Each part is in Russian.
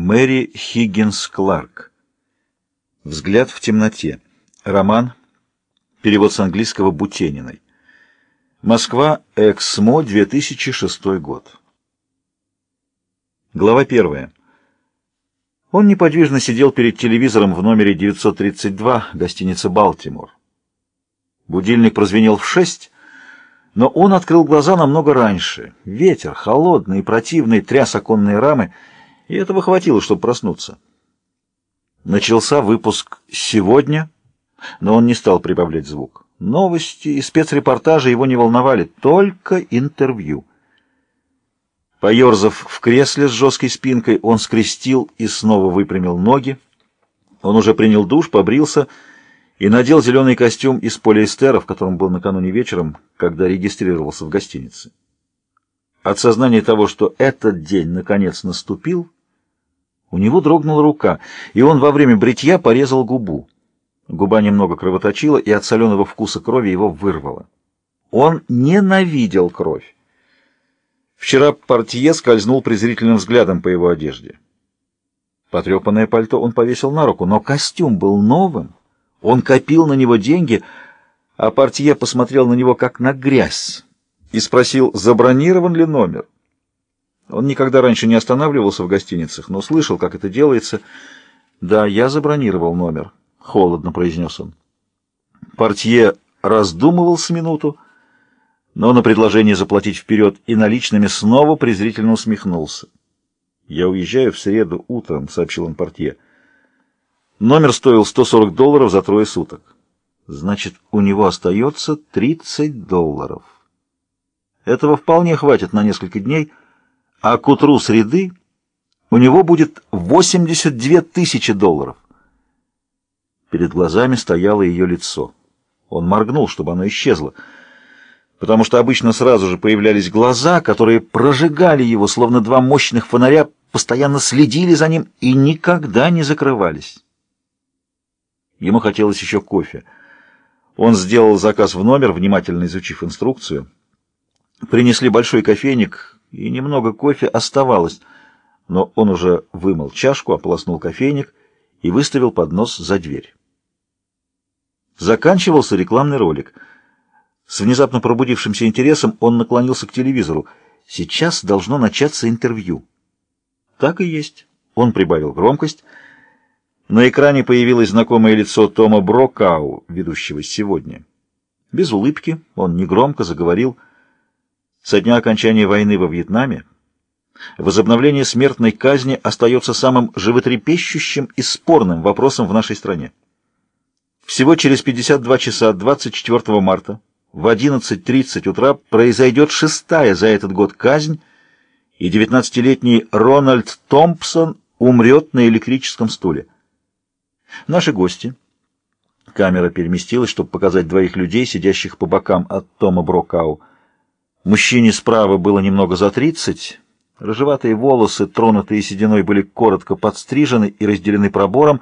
Мэри Хиггинс Кларк. Взгляд в темноте. Роман. Перевод с английского Бутениной. Москва. Эксмо. 2006 год. Глава первая. Он неподвижно сидел перед телевизором в номере 932 гостиницы «Балтимор». Будильник прозвенел в шесть, но он открыл глаза намного раньше. Ветер, холодный и противный, тряс оконные рамы — и этого хватило, чтобы проснуться. Начался выпуск «Сегодня», но он не стал прибавлять звук. Новости и спецрепортажи его не волновали, только интервью. Поерзав в кресле с жесткой спинкой, он скрестил и снова выпрямил ноги. Он уже принял душ, побрился и надел зеленый костюм из полиэстера, в котором был накануне вечером, когда регистрировался в гостинице. От сознания того, что этот день наконец наступил, у него дрогнула рука, и он во время бритья порезал губу. Губа немного кровоточила, и от соленого вкуса крови его вырвало. Он ненавидел кровь. Вчера портье скользнул презрительным взглядом по его одежде. Потрепанное пальто он повесил на руку, но костюм был новым. Он копил на него деньги, а портье посмотрел на него как на грязь и спросил, забронирован ли номер. Он никогда раньше не останавливался в гостиницах, но слышал, как это делается. «Да, я забронировал номер», — холодно произнес он. Портье раздумывал с минуту, но на предложение заплатить вперед и наличными снова презрительно усмехнулся. «Я уезжаю в среду утром», — сообщил он портье. Номер стоил 140 долларов за трое суток. Значит, у него остается 30 долларов. Этого вполне хватит на несколько дней — а к утру среды у него будет 82 тысячи долларов. Перед глазами стояло ее лицо. Он моргнул, чтобы оно исчезло, потому что обычно сразу же появлялись глаза, которые прожигали его, словно два мощных фонаря, постоянно следили за ним и никогда не закрывались. Ему хотелось еще кофе. Он сделал заказ в номер, внимательно изучив инструкцию. Принесли большой кофейник, и немного кофе оставалось, но он уже вымыл чашку, ополоснул кофейник и выставил поднос за дверь. Заканчивался рекламный ролик. С внезапно пробудившимся интересом он наклонился к телевизору. Сейчас должно начаться интервью. Так и есть. Он прибавил громкость. На экране появилось знакомое лицо Тома Брокау, ведущего сегодня. Без улыбки он негромко заговорил со дня окончания войны во Вьетнаме возобновление смертной казни остается самым животрепещущим и спорным вопросом в нашей стране. Всего через 52 часа 24 марта в 11.30 утра произойдет шестая за этот год казнь, и 19-летний Рональд Томпсон умрет на электрическом стуле. Наши гости. Камера переместилась, чтобы показать двоих людей, сидящих по бокам от Тома Брокау. Мужчине справа было немного за тридцать. Рыжеватые волосы, тронутые сединой, были коротко подстрижены и разделены пробором.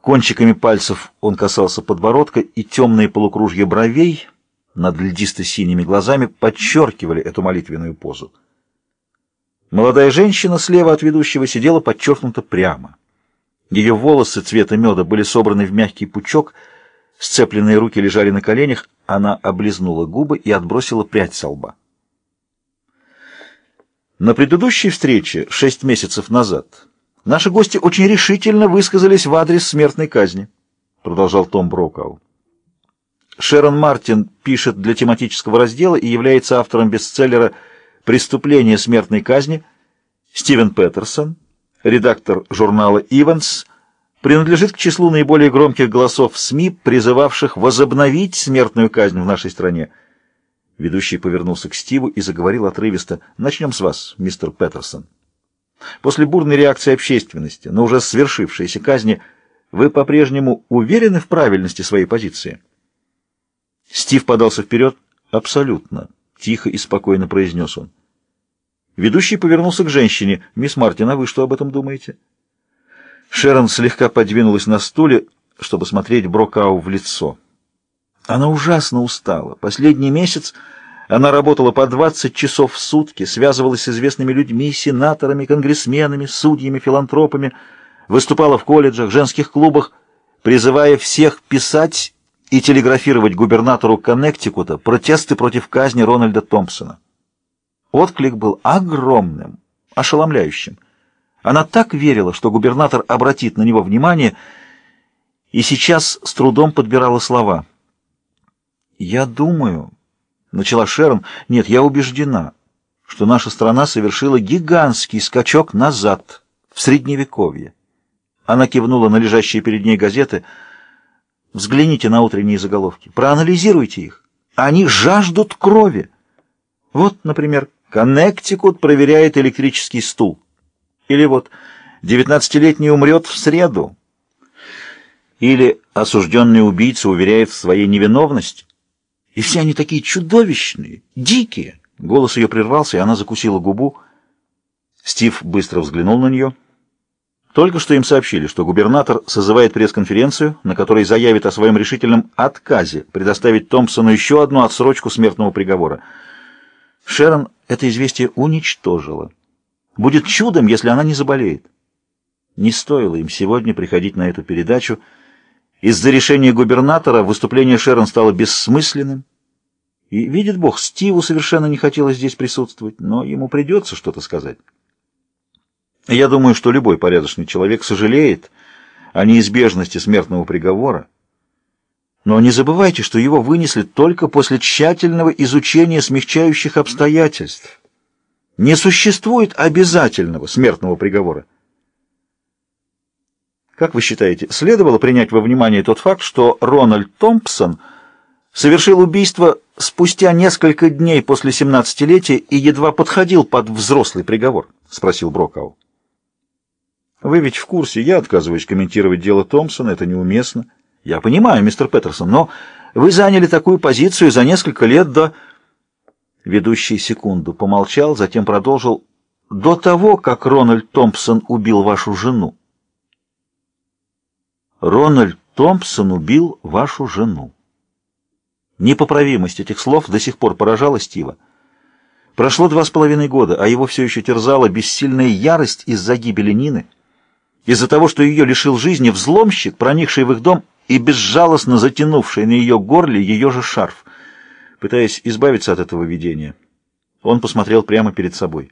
Кончиками пальцев он касался подбородка, и темные полукружья бровей над льдисто-синими глазами подчеркивали эту молитвенную позу. Молодая женщина слева от ведущего сидела подчеркнуто прямо. Ее волосы цвета меда были собраны в мягкий пучок, сцепленные руки лежали на коленях, она облизнула губы и отбросила прядь со лба. На предыдущей встрече, шесть месяцев назад, наши гости очень решительно высказались в адрес смертной казни, продолжал Том Брокау. Шерон Мартин пишет для тематического раздела и является автором бестселлера «Преступление смертной казни». Стивен Петерсон, редактор журнала «Иванс», принадлежит к числу наиболее громких голосов в СМИ, призывавших возобновить смертную казнь в нашей стране – Ведущий повернулся к Стиву и заговорил отрывисто. «Начнем с вас, мистер Петерсон. После бурной реакции общественности на уже свершившиеся казни вы по-прежнему уверены в правильности своей позиции?» Стив подался вперед. «Абсолютно», — тихо и спокойно произнес он. Ведущий повернулся к женщине. «Мисс Мартин, а вы что об этом думаете?» Шерон слегка подвинулась на стуле, чтобы смотреть Брокау в лицо. Она ужасно устала. Последний месяц Она работала по 20 часов в сутки, связывалась с известными людьми, сенаторами, конгрессменами, судьями, филантропами, выступала в колледжах, женских клубах, призывая всех писать и телеграфировать губернатору Коннектикута протесты против казни Рональда Томпсона. Отклик был огромным, ошеломляющим. Она так верила, что губернатор обратит на него внимание, и сейчас с трудом подбирала слова. «Я думаю...» — начала Шерон. «Нет, я убеждена, что наша страна совершила гигантский скачок назад, в Средневековье». Она кивнула на лежащие перед ней газеты. «Взгляните на утренние заголовки, проанализируйте их. Они жаждут крови. Вот, например, Коннектикут проверяет электрический стул. Или вот, девятнадцатилетний умрет в среду. Или осужденный убийца уверяет в своей невиновности. И все они такие чудовищные, дикие. Голос ее прервался, и она закусила губу. Стив быстро взглянул на нее. Только что им сообщили, что губернатор созывает пресс-конференцию, на которой заявит о своем решительном отказе предоставить Томпсону еще одну отсрочку смертного приговора. Шерон это известие уничтожило. Будет чудом, если она не заболеет. Не стоило им сегодня приходить на эту передачу, из-за решения губернатора выступление Шерон стало бессмысленным. И, видит Бог, Стиву совершенно не хотелось здесь присутствовать, но ему придется что-то сказать. Я думаю, что любой порядочный человек сожалеет о неизбежности смертного приговора, но не забывайте, что его вынесли только после тщательного изучения смягчающих обстоятельств. Не существует обязательного смертного приговора. Как вы считаете, следовало принять во внимание тот факт, что Рональд Томпсон совершил убийство спустя несколько дней после 17-летия и едва подходил под взрослый приговор? — спросил Брокау. Вы ведь в курсе, я отказываюсь комментировать дело Томпсона, это неуместно. Я понимаю, мистер Петерсон, но вы заняли такую позицию за несколько лет до... Ведущий секунду помолчал, затем продолжил. До того, как Рональд Томпсон убил вашу жену. Рональд Томпсон убил вашу жену. Непоправимость этих слов до сих пор поражала Стива. Прошло два с половиной года, а его все еще терзала бессильная ярость из-за гибели Нины, из-за того, что ее лишил жизни взломщик, проникший в их дом и безжалостно затянувший на ее горле ее же шарф. Пытаясь избавиться от этого видения, он посмотрел прямо перед собой.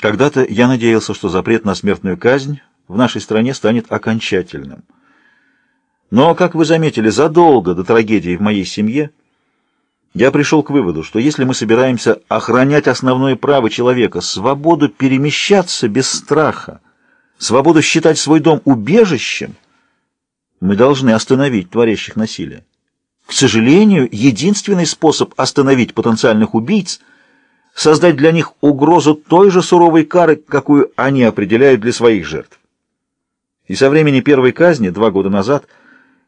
Когда-то я надеялся, что запрет на смертную казнь в нашей стране станет окончательным. Но, как вы заметили, задолго до трагедии в моей семье я пришел к выводу, что если мы собираемся охранять основное право человека, свободу перемещаться без страха, свободу считать свой дом убежищем, мы должны остановить творящих насилие. К сожалению, единственный способ остановить потенциальных убийц – создать для них угрозу той же суровой кары, какую они определяют для своих жертв. И со времени первой казни, два года назад,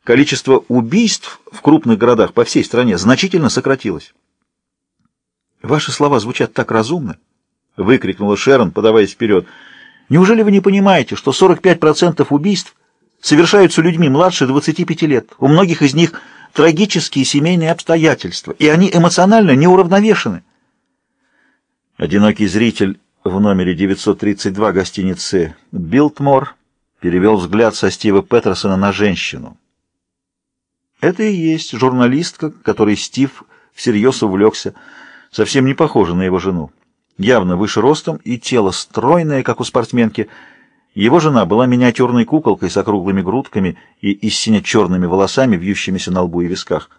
количество убийств в крупных городах по всей стране значительно сократилось. «Ваши слова звучат так разумно!» — выкрикнула Шерон, подаваясь вперед. «Неужели вы не понимаете, что 45% убийств совершаются людьми младше 25 лет? У многих из них трагические семейные обстоятельства, и они эмоционально неуравновешены?» Одинокий зритель в номере 932 гостиницы «Билтмор» перевел взгляд со Стива Петерсона на женщину. Это и есть журналистка, которой Стив всерьез увлекся, совсем не похожа на его жену. Явно выше ростом и тело стройное, как у спортсменки. Его жена была миниатюрной куколкой с округлыми грудками и истинно черными волосами, вьющимися на лбу и висках.